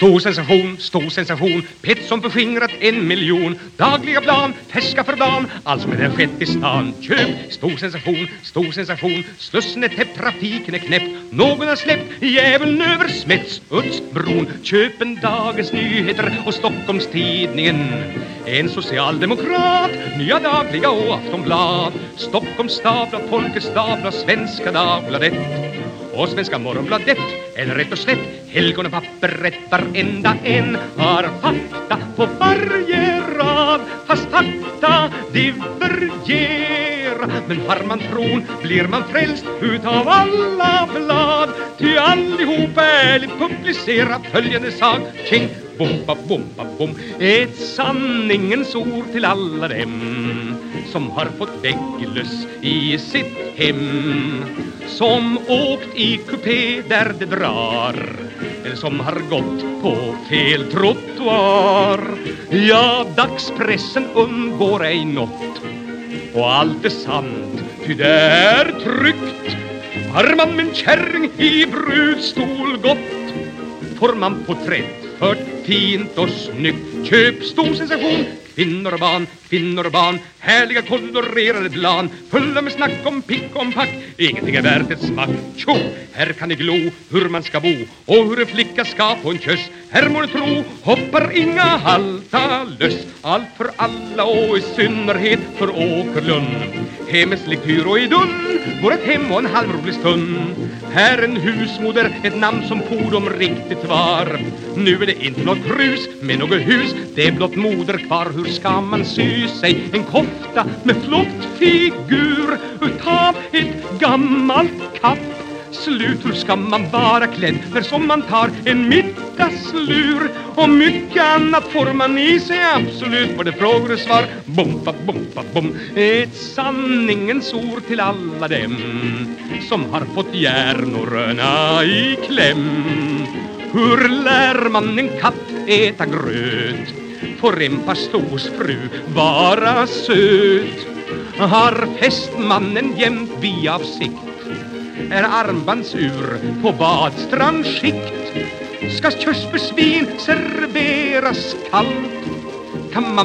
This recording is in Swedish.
Stor sensation, stor sensation Pettson förskingrat en miljon. Dagliga plan, färska för dagen Allt som är där skett i stan. Köp, stor sensation, stor sensation Slussen är täppt, trafiken är knäppt Någon har släppt djävulen över Smetsudsbron Köp en Dagens Nyheter och Stockholms-Tidningen. En socialdemokrat Nya Dagliga och Aftonblad. Stockholms Staplar, Folkets Staplar Svenska Dagbladet och Svenska Morgonbladet eller rätt och slätt. Helgon och papperet varenda en. Har fakta på varje rad. Fast fakta divergerar. Men har man tron blir man frälst utav alla blad. Ty allihop ärligt publicerat. Följande sak. Tjing, bomba, bomba, bom. Ett sanningens ord till alla dem som har fått vägglöss i sitt hem. Som åkt i kupé där det drar eller som har gått på fel trottoar. Ja, dagspressen undgår ej nåt och allt är sant, ty det är tryggt Har man med en kärring i brudstol gått får man porträtt fört fint och snyggt. Köp stor sensation. Kvinnor och barn, kvinnor och barn. Härliga kolorerade plan. Fulla med snack om pick om pack. Ingenting är värt ett smack. Tjo, här kan ni glo hur man ska bo. Och hur en flicka ska få en kyss. Här må ni tro, hoppar inga halta löss. Allt för alla och i synnerhet för Åkerlund Hemmets lektyr och idull vår ett hem och en halvrolig stund. Här en husmoder, ett namn som fordom riktigt var. Nu är det inte något krus med något hus. Det är blott moder kvar Hur ska man sy sig. En kofta med flott figur Utav ett gammalt kapp. Slut, hur ska man vara klädd när som man tar en middagslur. Och mycket annat får man i sig absolut Både frågor och svar, bomba, bomba, bom Ett sanningens ord till alla dem Som har fått hjärnorna i kläm. Hur lär man en katt äta gröt? Får en pastorsfru vara söt? Har fästmannen jämt biavsikt? Är armbandsur på badstrandskikt? Ska körsbärsvin serveras kallt? Kan man